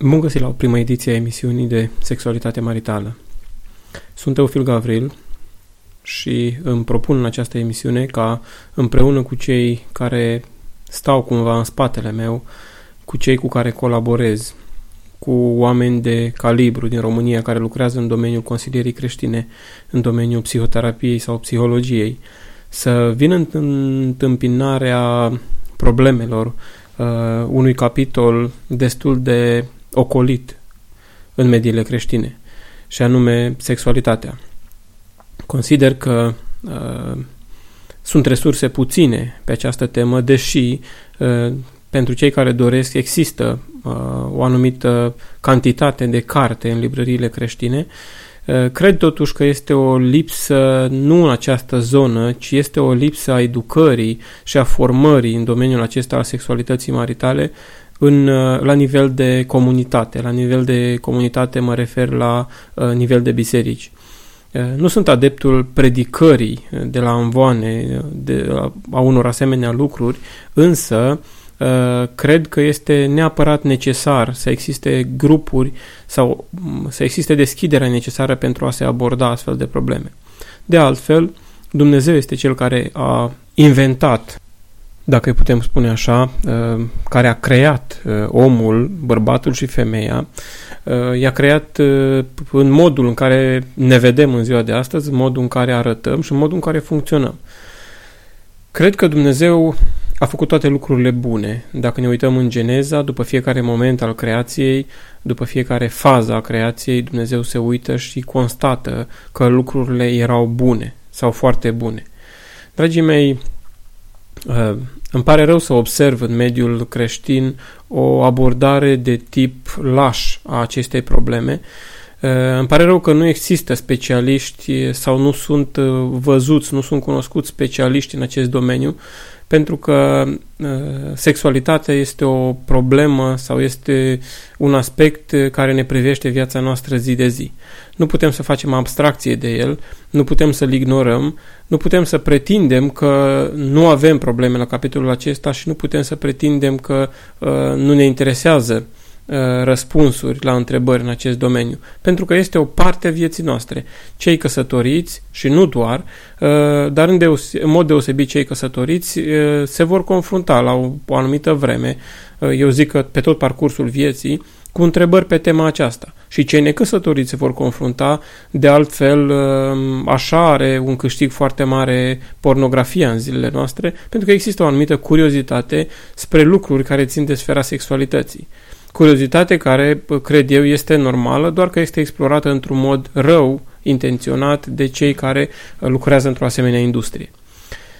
Bun găsit la o primă ediție a emisiunii de sexualitate maritală. Sunt Teofil Gavril și îmi propun în această emisiune ca împreună cu cei care stau cumva în spatele meu, cu cei cu care colaborez, cu oameni de calibru din România care lucrează în domeniul consilierii creștine, în domeniul psihoterapiei sau psihologiei, să vin în întâmpinarea problemelor uh, unui capitol destul de ocolit în mediile creștine, și anume sexualitatea. Consider că uh, sunt resurse puține pe această temă, deși uh, pentru cei care doresc există uh, o anumită cantitate de carte în librăriile creștine. Uh, cred totuși că este o lipsă nu în această zonă, ci este o lipsă a educării și a formării în domeniul acesta al sexualității maritale în, uh, la nivel de comunitate. La nivel de comunitate mă refer la uh, nivel de biserici. Uh, nu sunt adeptul predicării de la învoane de, a unor asemenea lucruri, însă cred că este neapărat necesar să existe grupuri sau mm, să existe deschiderea necesară pentru a se aborda astfel de probleme. De altfel, Dumnezeu este cel care a inventat dacă îi putem spune așa, uh, care a creat uh, omul, bărbatul și femeia, uh, i-a creat în modul în care ne vedem în ziua de astăzi, în modul în care arătăm și în modul în care funcționăm. Cred că Dumnezeu a făcut toate lucrurile bune. Dacă ne uităm în Geneza, după fiecare moment al creației, după fiecare fază a creației, Dumnezeu se uită și constată că lucrurile erau bune sau foarte bune. Dragii mei, îmi pare rău să observ în mediul creștin o abordare de tip laș a acestei probleme. Uh, îmi pare rău că nu există specialiști sau nu sunt uh, văzuți, nu sunt cunoscuți specialiști în acest domeniu pentru că uh, sexualitatea este o problemă sau este un aspect care ne privește viața noastră zi de zi. Nu putem să facem abstracție de el, nu putem să-l ignorăm, nu putem să pretindem că nu avem probleme la capitolul acesta și nu putem să pretindem că uh, nu ne interesează Uh, răspunsuri la întrebări în acest domeniu, pentru că este o parte a vieții noastre. Cei căsătoriți, și nu doar, uh, dar în, deose- în mod deosebit cei căsătoriți uh, se vor confrunta la o, o anumită vreme, eu zic că pe tot parcursul vieții, cu întrebări pe tema aceasta. Și cei necăsătoriți se vor confrunta, de altfel, așa are un câștig foarte mare pornografia în zilele noastre, pentru că există o anumită curiozitate spre lucruri care țin de sfera sexualității. Curiozitate care, cred eu, este normală, doar că este explorată într-un mod rău intenționat de cei care uh, lucrează într-o asemenea industrie.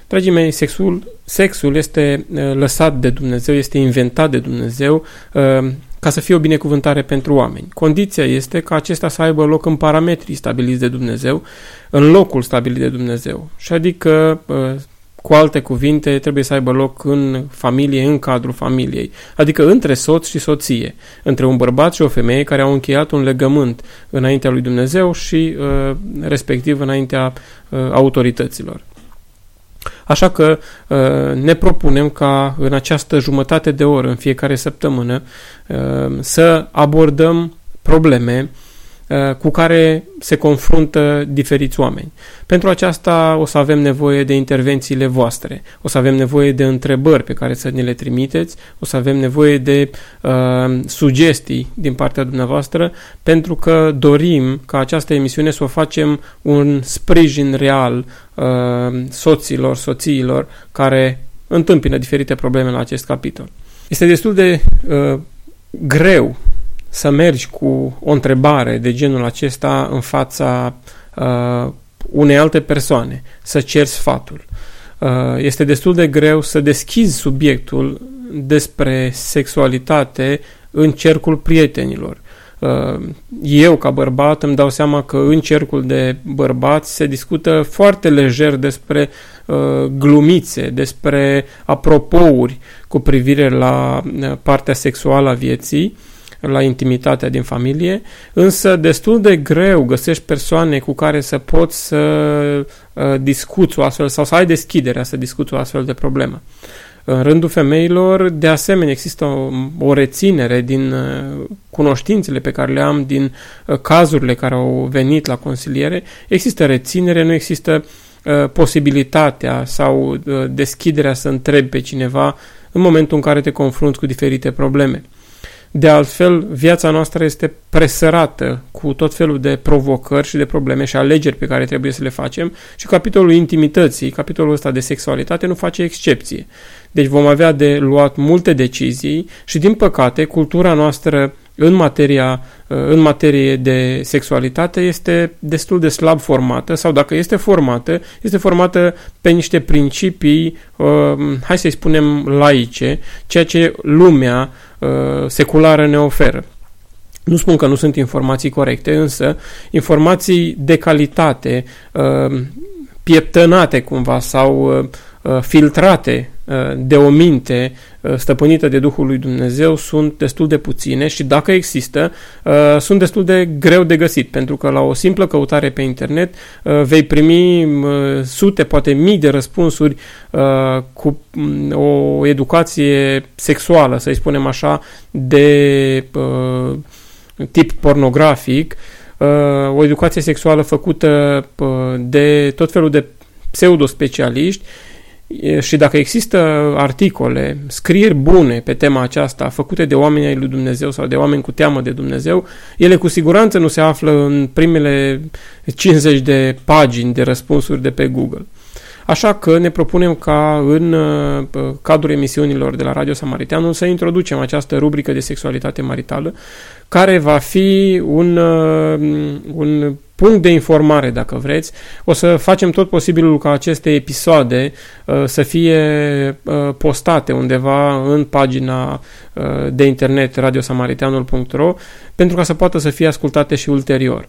Dragii mei, sexul, sexul este uh, lăsat de Dumnezeu, este inventat de Dumnezeu uh, ca să fie o binecuvântare pentru oameni. Condiția este ca acesta să aibă loc în parametrii stabiliți de Dumnezeu, în locul stabilit de Dumnezeu. Și adică cu alte cuvinte, trebuie să aibă loc în familie, în cadrul familiei, adică între soț și soție, între un bărbat și o femeie care au încheiat un legământ înaintea lui Dumnezeu și uh, respectiv înaintea uh, autorităților. Așa că uh, ne propunem ca în această jumătate de oră, în fiecare săptămână, uh, să abordăm probleme Uh, cu care se confruntă diferiți oameni. Pentru aceasta o să avem nevoie de intervențiile voastre, o să avem nevoie de întrebări pe care să ne le trimiteți, o să avem nevoie de uh, sugestii din partea dumneavoastră, pentru că dorim ca această emisiune să o facem un sprijin real uh, soților, soțiilor care întâmpină diferite probleme la acest capitol. Este destul de uh, greu să mergi cu o întrebare de genul acesta în fața uh, unei alte persoane, să ceri sfatul. Uh, este destul de greu să deschizi subiectul despre sexualitate în cercul prietenilor. Uh, eu, ca bărbat, îmi dau seama că în cercul de bărbați se discută foarte lejer despre uh, glumițe, despre apropouri cu privire la uh, partea sexuală a vieții, la intimitatea din familie, însă destul de greu găsești persoane cu care să poți să uh, discuți o astfel sau să ai deschiderea să discuți o astfel de problemă. În rândul femeilor, de asemenea, există o, o reținere din uh, cunoștințele pe care le am, din uh, cazurile care au venit la consiliere. Există reținere, nu există uh, posibilitatea sau deschiderea să întrebi pe cineva în momentul în care te confrunți cu diferite probleme. De altfel, viața noastră este presărată cu tot felul de provocări și de probleme și alegeri pe care trebuie să le facem și capitolul intimității, capitolul ăsta de sexualitate nu face excepție. Deci vom avea de luat multe decizii și, din păcate, cultura noastră în, materia, în materie de sexualitate este destul de slab formată sau dacă este formată, este formată pe niște principii, hai să-i spunem, laice, ceea ce lumea seculară ne oferă. Nu spun că nu sunt informații corecte, însă informații de calitate, pieptănate cumva sau filtrate de o minte stăpânită de Duhul lui Dumnezeu sunt destul de puține și dacă există, sunt destul de greu de găsit, pentru că la o simplă căutare pe internet vei primi sute, poate mii de răspunsuri cu o educație sexuală, să-i spunem așa, de tip pornografic, o educație sexuală făcută de tot felul de pseudo-specialiști și dacă există articole, scrieri bune pe tema aceasta, făcute de oameni ai lui Dumnezeu sau de oameni cu teamă de Dumnezeu, ele cu siguranță nu se află în primele 50 de pagini de răspunsuri de pe Google. Așa că ne propunem ca în uh, cadrul emisiunilor de la Radio Samariteanul să introducem această rubrică de sexualitate maritală, care va fi un, uh, un punct de informare, dacă vreți. O să facem tot posibilul ca aceste episoade uh, să fie uh, postate undeva în pagina uh, de internet radiosamariteanul.ro pentru ca să poată să fie ascultate și ulterior.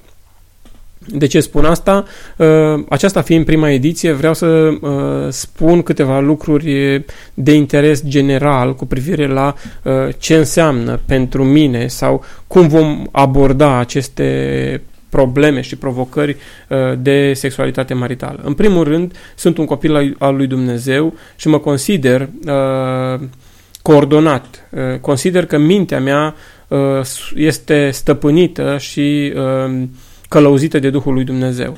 De ce spun asta? Uh, aceasta fiind prima ediție, vreau să uh, spun câteva lucruri de interes general cu privire la uh, ce înseamnă pentru mine sau cum vom aborda aceste probleme și provocări de sexualitate maritală. În primul rând, sunt un copil al lui Dumnezeu și mă consider coordonat. Consider că mintea mea este stăpânită și călăuzită de Duhul lui Dumnezeu.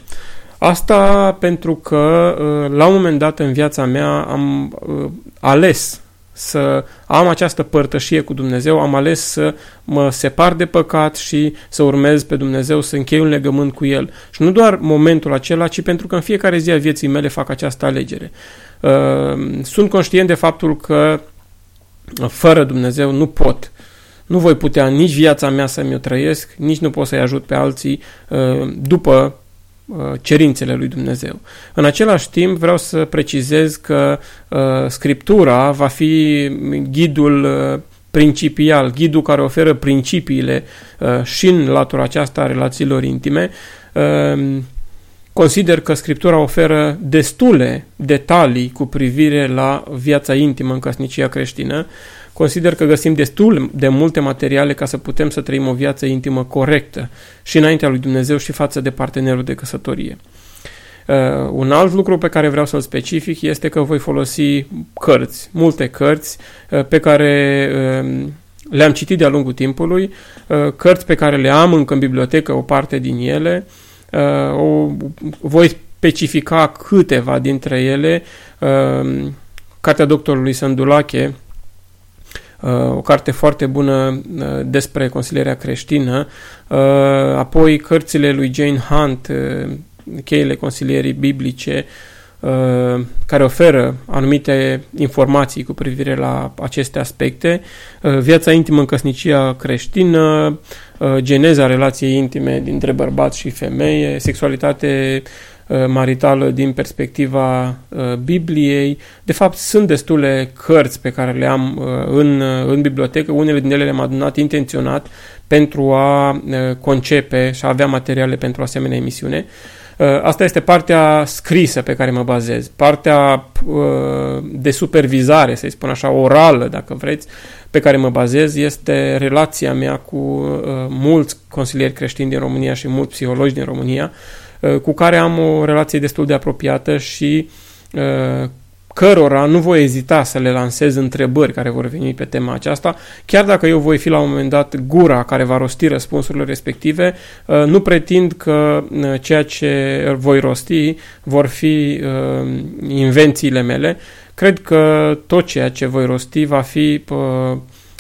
Asta pentru că uh, la un moment dat în viața mea am uh, ales să am această părtășie cu Dumnezeu, am ales să mă separ de păcat și să urmez pe Dumnezeu, să închei un legământ cu El. Și nu doar momentul acela, ci pentru că în fiecare zi a vieții mele fac această alegere. Uh, sunt conștient de faptul că fără Dumnezeu nu pot nu voi putea nici viața mea să-mi o trăiesc, nici nu pot să-i ajut pe alții uh, după uh, cerințele lui Dumnezeu. În același timp vreau să precizez că uh, Scriptura va fi ghidul principial, ghidul care oferă principiile și în latura aceasta a relațiilor intime. Consider că Scriptura oferă destule detalii cu privire la viața intimă în căsnicia creștină, Consider că găsim destul de multe materiale ca să putem să trăim o viață intimă corectă și înaintea lui Dumnezeu și față de partenerul de căsătorie. Uh, un alt lucru pe care vreau să-l specific este că voi folosi cărți, multe cărți uh, pe care uh, le-am citit de-a lungul timpului, uh, cărți pe care le am încă în bibliotecă, o parte din ele, uh, o, voi specifica câteva dintre ele, uh, Cartea doctorului Sândulache, Uh, o carte foarte bună uh, despre consilierea creștină, uh, apoi cărțile lui Jane Hunt, cheile consilierii biblice, care oferă anumite informații cu privire la aceste aspecte, viața intimă în căsnicia creștină, geneza relației intime dintre bărbat și femeie, sexualitate Uh, maritală din perspectiva uh, Bibliei. De fapt, sunt destule cărți pe care le am uh, în, în bibliotecă, unele din ele le-am adunat intenționat pentru a concepe și a avea materiale pentru asemenea emisiune. Asta este partea scrisă pe care mă bazez. Partea de supervizare, să-i spun așa, orală, dacă vreți, pe care mă bazez este relația mea cu mulți consilieri creștini din România și mulți psihologi din România, Uh, cu care am o relație destul de apropiată și uh, cărora nu voi ezita să le lansez întrebări care vor veni pe tema aceasta, chiar dacă eu voi fi la un moment dat gura care va rosti răspunsurile respective, uh, nu pretind că uh, ceea ce voi rosti vor fi uh, invențiile mele. Cred că tot ceea ce voi rosti va fi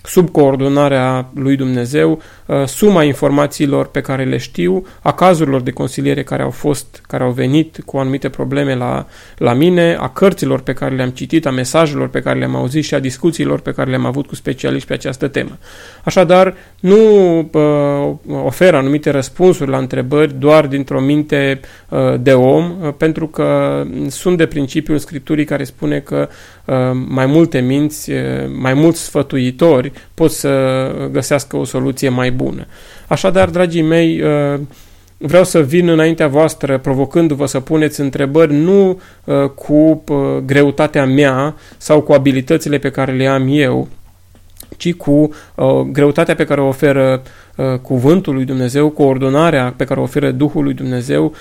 sub coordonarea lui Dumnezeu, uh, suma informațiilor pe care le știu, a cazurilor de consiliere care au fost, care au venit cu anumite probleme la, la mine, a cărților pe care le-am citit, a mesajelor pe care le-am auzit și a discuțiilor pe care le-am avut cu specialiști pe această temă. Așadar, nu uh, ofer anumite răspunsuri la întrebări doar dintr-o minte uh, de om, uh, pentru că sunt de principiul Scripturii care spune că uh, mai multe minți, uh, mai mulți sfătuitori pot să găsească o soluție mai bună. Așadar, dragii mei, uh, vreau să vin înaintea voastră provocându-vă să puneți întrebări nu uh, cu uh, greutatea mea sau cu abilitățile pe care le am eu, ci cu greutatea pe care o oferă cuvântul lui Dumnezeu, coordonarea pe care o oferă Duhul lui Dumnezeu,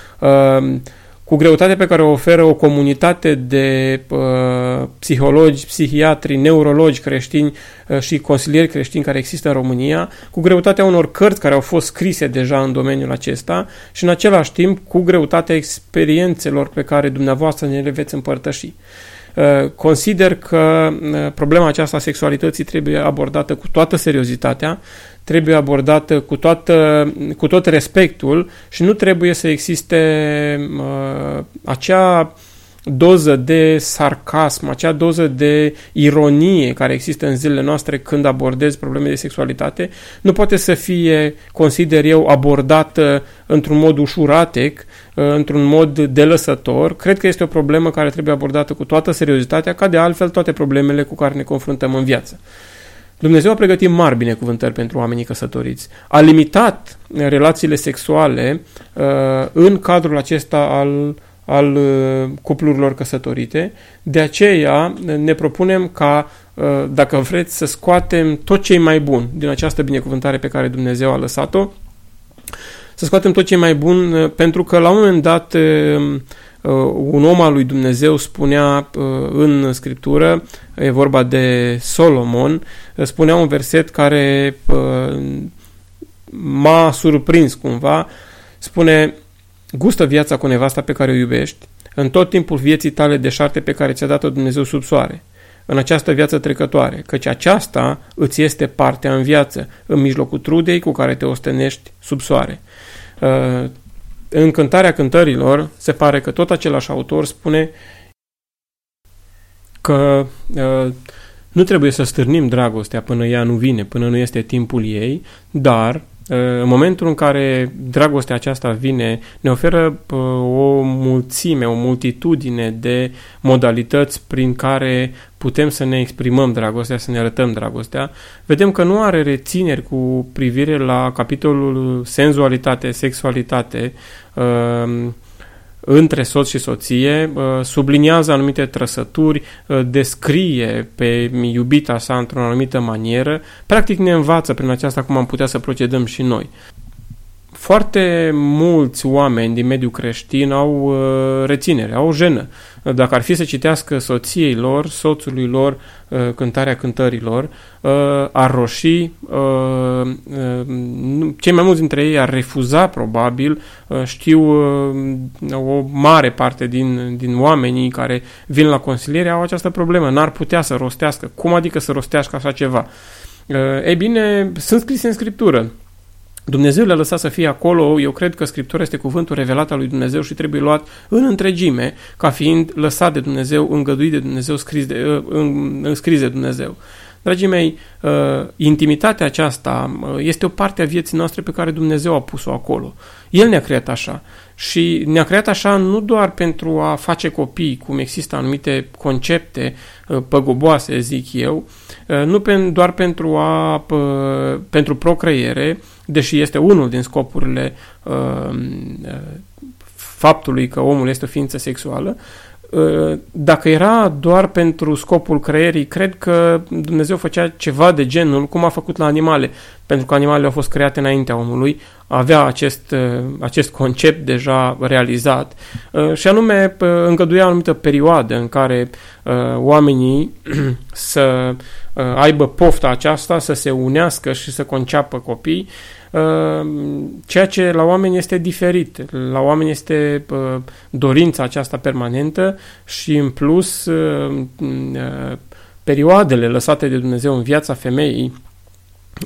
cu greutatea pe care o oferă o comunitate de uh, psihologi, psihiatri, neurologi creștini uh, și consilieri creștini care există în România, cu greutatea unor cărți care au fost scrise deja în domeniul acesta și în același timp cu greutatea experiențelor pe care dumneavoastră ne le veți împărtăși. Uh, consider că uh, problema aceasta a sexualității trebuie abordată cu toată seriozitatea, trebuie abordată cu, toată, cu tot respectul și nu trebuie să existe uh, acea doză de sarcasm, acea doză de ironie care există în zilele noastre când abordez probleme de sexualitate, nu poate să fie, consider eu, abordată într-un mod ușuratec, uh, într-un mod delăsător. Cred că este o problemă care trebuie abordată cu toată seriozitatea, ca de altfel toate problemele cu care ne confruntăm în viață. Dumnezeu a pregătit mari binecuvântări pentru oamenii căsătoriți. A limitat relațiile sexuale uh, în cadrul acesta al, al uh, cuplurilor căsătorite. De aceea ne propunem ca, uh, dacă vreți, să scoatem tot ce mai bun din această binecuvântare pe care Dumnezeu a lăsat-o, să scoatem tot ce mai bun, uh, pentru că la un moment dat uh, Uh, un om al lui Dumnezeu spunea uh, în Scriptură, e vorba de Solomon, uh, spunea un verset care m-a surprins cumva, spune, gustă viața cu nevasta pe care o iubești, în tot timpul vieții tale deșarte pe care ți-a dat-o Dumnezeu sub soare, în această viață trecătoare, căci aceasta îți este partea în viață, în mijlocul trudei cu care te ostenești sub soare în Cântarea Cântărilor se pare că tot același autor spune că uh, nu trebuie să stârnim dragostea până ea nu vine, până nu este timpul ei, dar în momentul în care dragostea aceasta vine, ne oferă o mulțime, o multitudine de modalități prin care putem să ne exprimăm dragostea, să ne arătăm dragostea. Vedem că nu are rețineri cu privire la capitolul senzualitate, sexualitate, uh, între soț și soție, uh, subliniază anumite trăsături, uh, descrie pe iubita sa într-o anumită manieră, practic ne învață prin aceasta cum am putea să procedăm și noi. Foarte mulți oameni din mediul creștin au uh, reținere, au jenă. Dacă ar fi să citească soției lor, soțului lor, uh, cântarea cântărilor, uh, ar roși, uh, uh, cei mai mulți dintre ei ar refuza probabil, uh, știu uh, o mare parte din, din oamenii care vin la consiliere au această problemă, n-ar putea să rostească. Cum adică să rostească așa ceva? Uh, ei bine, sunt scrise în Scriptură. Dumnezeu le-a lăsat să fie acolo, eu cred că Scriptura este cuvântul revelat al lui Dumnezeu și trebuie luat în întregime ca fiind lăsat de Dumnezeu, îngăduit de Dumnezeu, scris de, uh, în, scris de Dumnezeu. Dragii mei, uh, intimitatea aceasta uh, este o parte a vieții noastre pe care Dumnezeu a pus-o acolo. El ne-a creat așa și ne-a creat așa nu doar pentru a face copii, cum există anumite concepte păgoboase, zic eu, nu doar pentru, a, pentru procreiere, deși este unul din scopurile uh, faptului că omul este o ființă sexuală, uh, dacă era doar pentru scopul creierii, cred că Dumnezeu făcea ceva de genul cum a făcut la animale. pentru că animalele au fost create înaintea omului, avea acest, uh, acest concept deja realizat uh, și anume uh, îngăduia o anumită perioadă în care oamenii să aibă pofta aceasta, să se unească și să conceapă copii, ceea ce la oameni este diferit. La oameni este dorința aceasta permanentă și în plus perioadele lăsate de Dumnezeu în viața femeii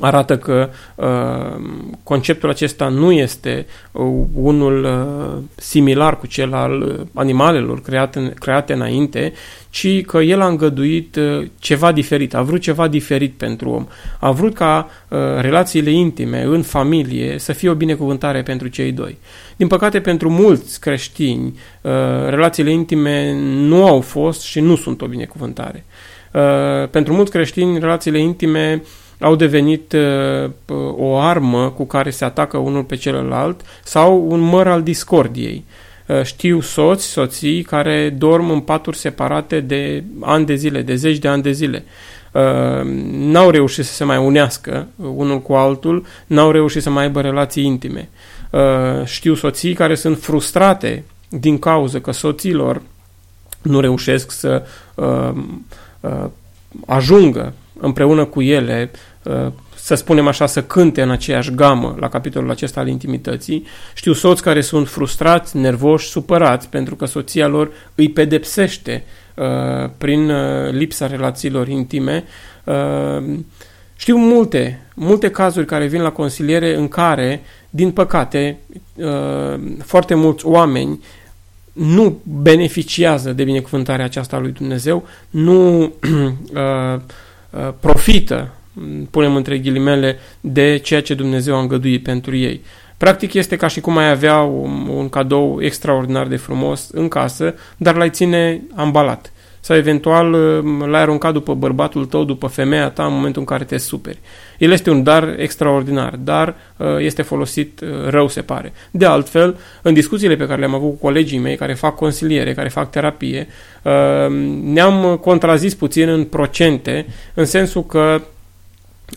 arată că uh, conceptul acesta nu este uh, unul uh, similar cu cel al uh, animalelor create, create înainte, ci că el a îngăduit uh, ceva diferit, a vrut ceva diferit pentru om. A vrut ca uh, relațiile intime în familie să fie o binecuvântare pentru cei doi. Din păcate, pentru mulți creștini, uh, relațiile intime nu au fost și nu sunt o binecuvântare. Uh, pentru mulți creștini, relațiile intime uh, au devenit uh, o armă cu care se atacă unul pe celălalt sau un măr al discordiei. Uh, știu soți, soții care dorm în paturi separate de ani de zile, de zeci de ani de zile. Uh, n-au reușit să se mai unească unul cu altul, n-au reușit să mai aibă relații intime. Uh, știu soții care sunt frustrate din cauza că soților nu reușesc să uh, uh, ajungă împreună cu ele, uh, să spunem așa, să cânte în aceeași gamă la capitolul acesta al intimității. Știu soți care sunt frustrați, nervoși, supărați pentru că soția lor îi pedepsește uh, prin uh, lipsa relațiilor intime. Știu multe, multe cazuri care vin la consiliere în care, din păcate, foarte mulți oameni nu beneficiază de binecuvântarea aceasta lui Dumnezeu, nu uh, Uh, profită, punem între ghilimele, de ceea ce Dumnezeu a îngăduit pentru ei. Practic este ca și cum ai avea un, un cadou extraordinar de frumos în casă, dar l-ai ține ambalat sau eventual uh, l-ai aruncat după bărbatul tău, după femeia ta în momentul în care te superi. El este un dar extraordinar, dar uh, este folosit uh, rău, se pare. De altfel, în discuțiile pe care le-am avut cu colegii mei care fac consiliere, care fac terapie, ne-am contrazis puțin în procente, în sensul că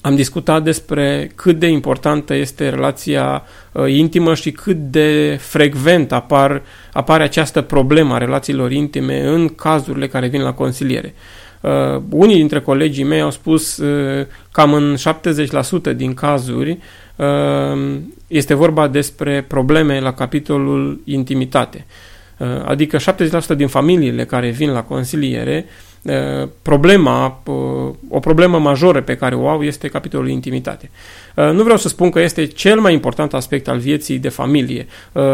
am discutat despre cât de importantă este relația uh, intimă și cât de frecvent apar, apare această problemă a relațiilor intime în cazurile care vin la consiliere. Uh, unii dintre colegii mei au spus uh, cam în 70% din cazuri uh, este vorba despre probleme la capitolul intimitate. Uh, adică 70% din familiile care vin la consiliere Uh, problema, uh, o problemă majoră pe care o au este capitolul intimitate. Uh, nu vreau să spun că este cel mai important aspect al vieții de familie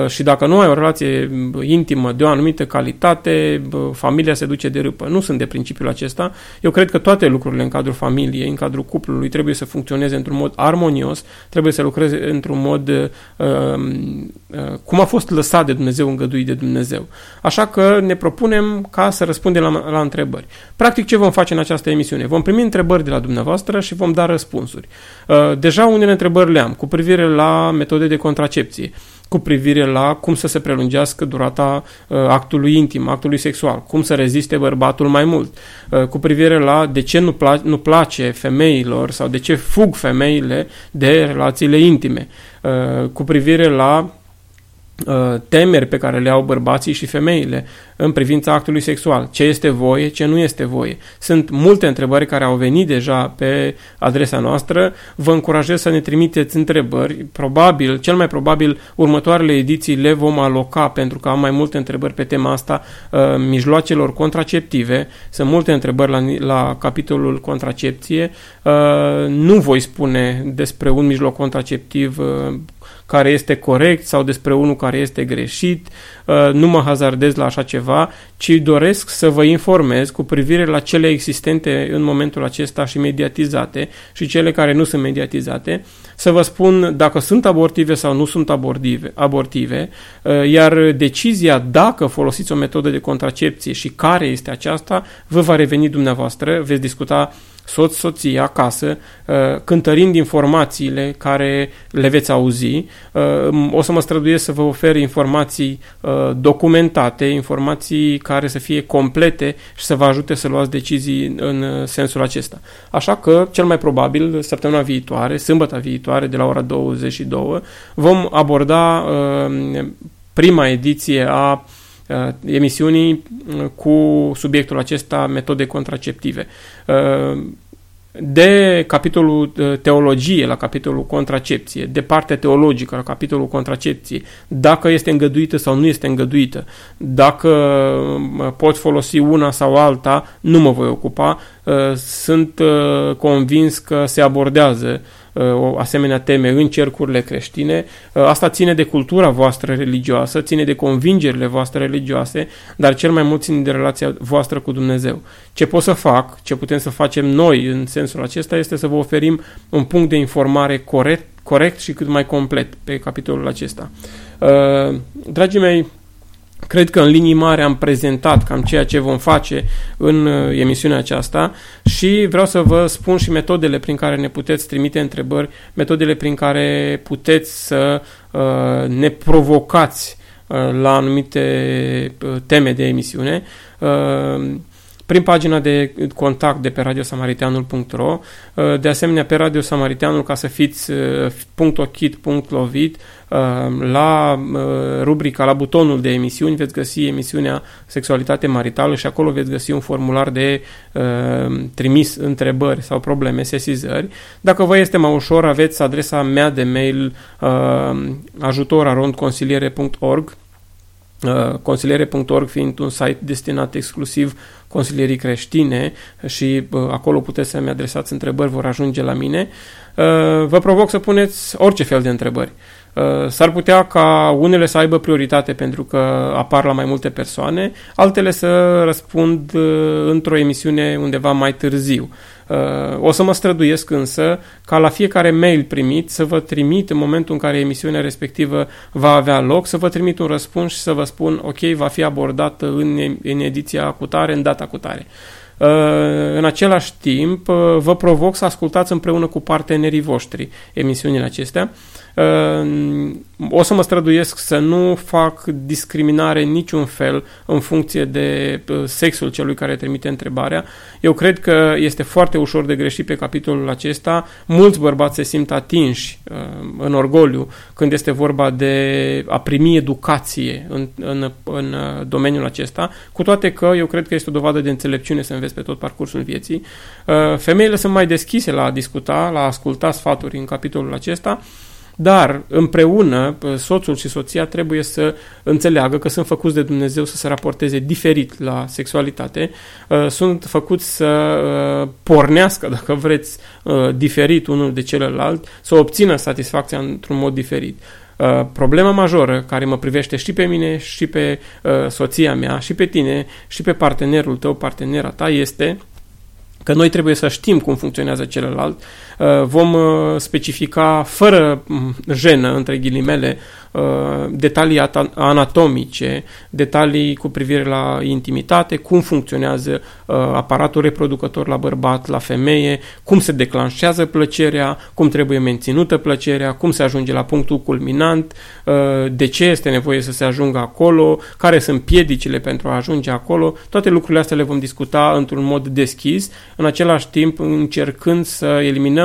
și dacă nu ai o relație intimă de o anumită calitate, familia se duce de râpă. Nu sunt de principiul acesta. Eu cred că toate lucrurile în cadrul familiei, în cadrul cuplului, trebuie să funcționeze într-un mod armonios, trebuie să lucreze într-un mod cum a fost lăsat de Dumnezeu, îngăduit de Dumnezeu. Așa că ne propunem ca să răspundem la, la întrebări. Practic, ce vom face în această emisiune? Vom primi întrebări de la dumneavoastră și vom da răspunsuri. Uh, deja unele întrebări le-am cu privire la metode de contracepție, cu privire la cum să se prelungească durata uh, actului intim, actului sexual, cum să reziste bărbatul mai mult, uh, cu privire la de ce nu, pla- nu place femeilor sau de ce fug femeile de relațiile intime, cu privire la Uh, temeri pe care le au bărbații și femeile în privința actului sexual. Ce este voie, ce nu este voie. Sunt multe întrebări care au venit deja pe adresa noastră. Vă încurajez să ne trimiteți întrebări. Probabil, cel mai probabil, următoarele ediții le vom aloca pentru că am mai multe întrebări pe tema asta uh, mijloacelor contraceptive. Sunt multe întrebări la, la capitolul contracepție. Uh, nu voi spune despre un mijloc contraceptiv care este corect sau despre unul care este greșit, uh, nu mă hazardez la așa ceva, ci doresc să vă informez cu privire la cele existente în momentul acesta și mediatizate și cele care nu sunt mediatizate, să vă spun dacă sunt abortive sau nu sunt abortive, abortive uh, iar decizia dacă folosiți o metodă de contracepție și care este aceasta, vă va reveni dumneavoastră, veți discuta soț, soție acasă, uh, cântărind informațiile care le veți auzi. Uh, o să mă străduiesc să vă ofer informații uh, documentate, informații care să fie complete și să vă ajute să luați decizii în sensul acesta. Așa că, cel mai probabil, săptămâna viitoare, sâmbătă viitoare, de la ora 22, vom aborda prima ediție a emisiunii cu subiectul acesta metode contraceptive de capitolul uh, teologie la capitolul contracepție, de partea teologică la capitolul contracepție, dacă este îngăduită sau nu este îngăduită, dacă uh, pot folosi una sau alta, nu mă voi ocupa. Uh, sunt convins că se abordează Uh, o asemenea teme în cercurile creștine. Uh, asta ține de cultura voastră religioasă, ține de convingerile voastre religioase, dar cel mai mult ține de relația voastră cu Dumnezeu. Ce pot să fac, ce putem să facem noi în sensul acesta, este să vă oferim un punct de informare corect, corect și cât mai complet pe capitolul acesta. Uh, dragii mei, Cred că în linii mari am prezentat cam ceea ce vom face în uh, emisiunea aceasta și vreau să vă spun și metodele prin care ne puteți trimite întrebări, metodele prin care puteți să uh, ne provocați uh, la anumite teme de emisiune. Prin pagina de contact de pe radiosamariteanul.ro, uh, de asemenea pe Radio Samariteanul ca să fiți uh, .ochit.lovit, uh, la rubrica, la butonul de emisiuni veți găsi emisiunea Sexualitate Maritală și acolo veți găsi un formular de trimis întrebări sau probleme, sesizări. Dacă vă este mai ușor, aveți adresa mea de mail ajutorarondconsiliere.org consiliere.org fiind un site destinat exclusiv consilierii creștine și acolo puteți să-mi adresați întrebări, vor ajunge la mine. Uh, vă provoc să puneți orice fel de întrebări. Uh, s-ar putea ca unele să aibă prioritate pentru că apar la mai multe persoane, altele să răspund uh, într-o emisiune undeva mai târziu. O să mă străduiesc însă ca la fiecare mail primit să vă trimit în momentul în care emisiunea respectivă va avea loc, să vă trimit un răspuns și să vă spun ok, va fi abordată în, în ediția cu tare, în data cu tare. În același timp, vă provoc să ascultați împreună cu partenerii voștri emisiunile acestea o să mă străduiesc să nu fac discriminare în niciun fel în funcție de uh, sexul celui care trimite întrebarea. Eu cred că este foarte ușor de greșit pe capitolul acesta. Mulți bărbați se simt atinși uh, în orgoliu când este vorba de a primi educație în, în, în uh, domeniul acesta, cu toate că eu cred că este o dovadă de înțelepciune să înveți pe tot parcursul vieții. Femeile sunt mai deschise la a discuta, la a asculta sfaturi în capitolul acesta, dar împreună soțul și soția trebuie să înțeleagă că sunt făcuți de Dumnezeu să se raporteze diferit la sexualitate, uh, sunt făcuți să uh, pornească, dacă vreți, uh, diferit unul de celălalt, să obțină satisfacția într-un mod diferit. Problema majoră care mă privește și pe mine, și pe soția mea, și pe tine, și pe partenerul tău, partenera ta, este că noi trebuie să știm cum funcționează celălalt, vom specifica fără mm, jenă, între ghilimele, Uh, detalii anatomice, detalii cu privire la intimitate, cum funcționează uh, aparatul reproducător la bărbat, la femeie, cum se declanșează plăcerea, cum trebuie menținută plăcerea, cum se ajunge la punctul culminant, uh, de ce este nevoie să se ajungă acolo, care sunt piedicile pentru a ajunge acolo. Toate lucrurile astea le vom discuta într-un mod deschis, în același timp încercând să eliminăm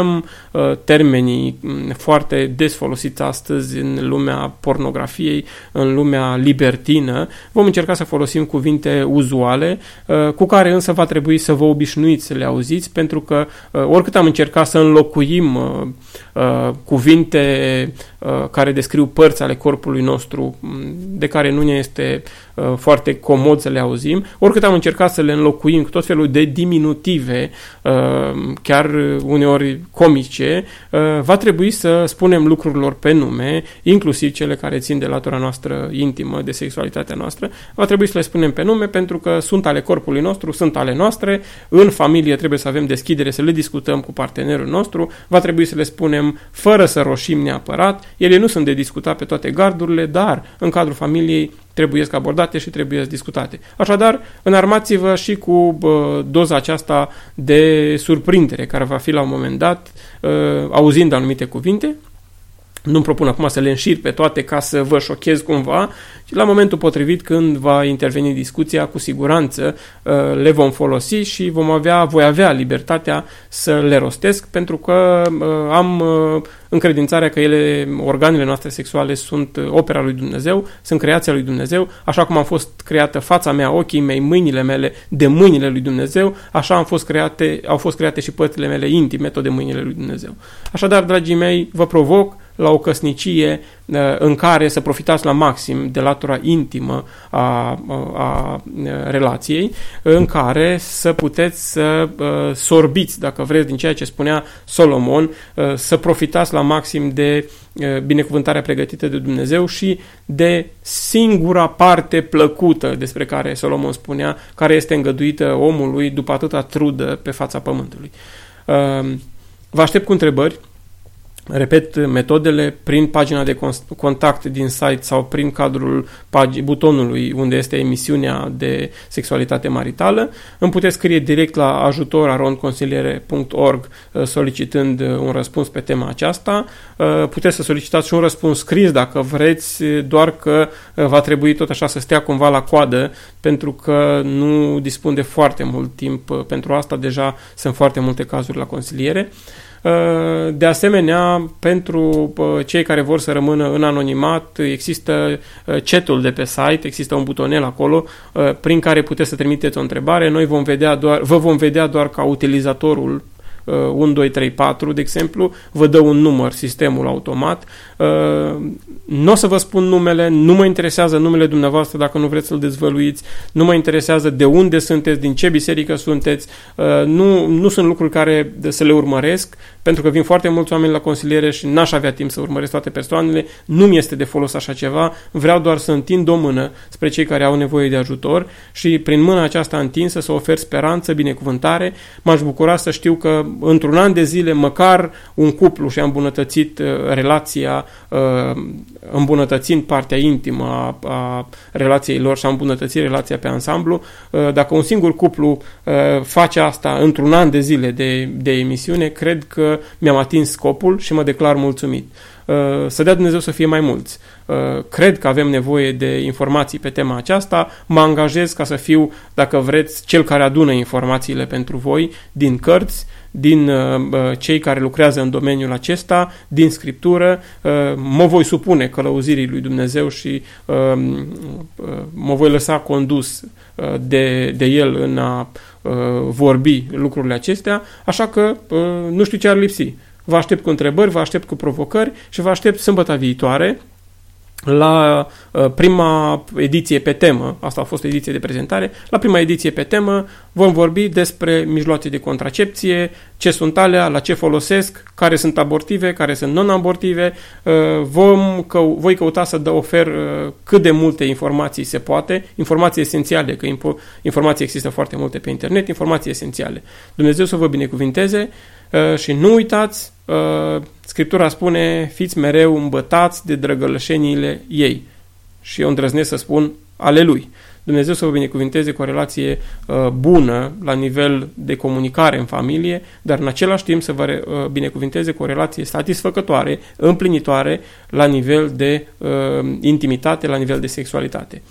termenii mm, foarte des folosiți astăzi în lumea pornografiei, în lumea libertină, vom încerca să folosim cuvinte uzuale, uh, cu care însă va trebui să vă obișnuiți să le auziți, pentru că uh, oricât am încercat să înlocuim uh, cuvinte care descriu părți ale corpului nostru, de care nu ne este foarte comod să le auzim, oricât am încercat să le înlocuim cu tot felul de diminutive, chiar uneori comice, va trebui să spunem lucrurilor pe nume, inclusiv cele care țin de latura noastră intimă, de sexualitatea noastră, va trebui să le spunem pe nume pentru că sunt ale corpului nostru, sunt ale noastre, în familie trebuie să avem deschidere să le discutăm cu partenerul nostru, va trebui să le spunem facem fără să roșim neapărat. Ele nu sunt de discutat pe toate gardurile, dar în cadrul familiei trebuie să abordate și trebuie să discutate. Așadar, înarmați-vă și cu bă, doza aceasta de surprindere care va fi la un moment dat, uh, auzind anumite cuvinte, nu-mi propun acum să le înșir pe toate ca să vă șochez cumva, ci la momentul potrivit când va interveni discuția, cu siguranță uh, le vom folosi și vom avea, voi avea libertatea să le rostesc pentru că uh, am uh, încredințarea că ele, organele noastre sexuale sunt opera lui Dumnezeu, sunt creația lui Dumnezeu, așa cum am fost creată fața mea, ochii mei, mâinile mele de mâinile lui Dumnezeu, așa am fost create, au fost create și părțile mele intime tot de mâinile lui Dumnezeu. Așadar, dragii mei, vă provoc la o căsnicie uh, în care să profitați la maxim de latura intimă a, a, a relației, în care să puteți să uh, sorbiți, dacă vreți, din ceea ce spunea Solomon, uh, să profitați la maxim de binecuvântarea pregătită de Dumnezeu și de singura parte plăcută despre care Solomon spunea, care este îngăduită omului după atâta trudă pe fața pământului. Vă aștept cu întrebări Repet, metodele prin pagina de contact din site sau prin cadrul butonului unde este emisiunea de sexualitate maritală. Îmi puteți scrie direct la ajutorarondconsiliere.org uh, solicitând uh, un răspuns pe tema aceasta. Uh, puteți să solicitați și un răspuns scris dacă vreți, doar că va trebui tot așa să stea cumva la coadă pentru că nu dispun de foarte mult timp pentru asta. Deja sunt foarte multe cazuri la consiliere. Uh, de asemenea, pentru uh, cei care vor să rămână în anonimat, există uh, chatul de pe site, există un butonel acolo prin care puteți să trimiteți o întrebare. Noi vom vedea doar, vă vom vedea doar ca utilizatorul 1, 2, 3, 4, de exemplu, vă dă un număr sistemul automat. Uh, nu o să vă spun numele, nu mă interesează numele dumneavoastră dacă nu vreți să-l dezvăluiți, nu mă interesează de unde sunteți, din ce biserică sunteți, uh, nu, nu sunt lucruri care să le urmăresc, pentru că vin foarte mulți oameni la consiliere și n-aș avea timp să urmăresc toate persoanele, nu mi este de folos așa ceva, vreau doar să întind o mână spre cei care au nevoie de ajutor și prin mâna aceasta întinsă să ofer speranță, binecuvântare. M-aș bucura să știu că într-un an de zile măcar un cuplu și-a îmbunătățit uh, relația, uh, îmbunătățind partea intimă a, a relației lor și a îmbunătățit relația pe ansamblu. Uh, dacă un singur cuplu face asta într-un an de zile de, de emisiune, cred că mi-am atins scopul și mă declar mulțumit. Să dea Dumnezeu să fie mai mulți. Cred că avem nevoie de informații pe tema aceasta. Mă angajez ca să fiu, dacă vreți, cel care adună informațiile pentru voi din cărți, din uh, uh, cei care lucrează în domeniul acesta, din Scriptură, uh, mă voi supune călăuzirii lui Dumnezeu și um, mă voi lăsa condus de, de El în a vorbi lucrurile acestea, așa că nu știu ce ar lipsi. Vă aștept cu întrebări, vă aștept cu provocări și vă aștept sâmbătă viitoare la uh, prima ediție pe temă, asta a fost ediție de prezentare, la prima ediție pe temă vom vorbi despre mijloace de contracepție, ce sunt alea, la ce folosesc, care sunt abortive, care sunt non-abortive. Uh, vom, că, voi căuta să dă ofer uh, cât de multe informații se poate, informații esențiale, că informații există foarte multe pe internet, informații esențiale. Dumnezeu să vă binecuvinteze și nu uitați Uh, Scriptura spune, fiți mereu îmbătați de drăgălășeniile ei. Și eu îndrăznesc să spun, ale lui. Dumnezeu să vă binecuvinteze cu o relație uh, bună la nivel de comunicare în familie, dar în același timp să vă uh, binecuvinteze cu o relație satisfăcătoare, împlinitoare la nivel de uh, intimitate, la nivel de sexualitate.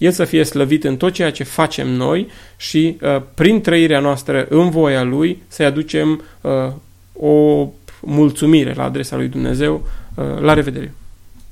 El să fie slăvit în tot ceea ce facem noi și uh, prin trăirea noastră în voia Lui să-i aducem uh, o mulțumire la adresa lui Dumnezeu. Uh, la revedere!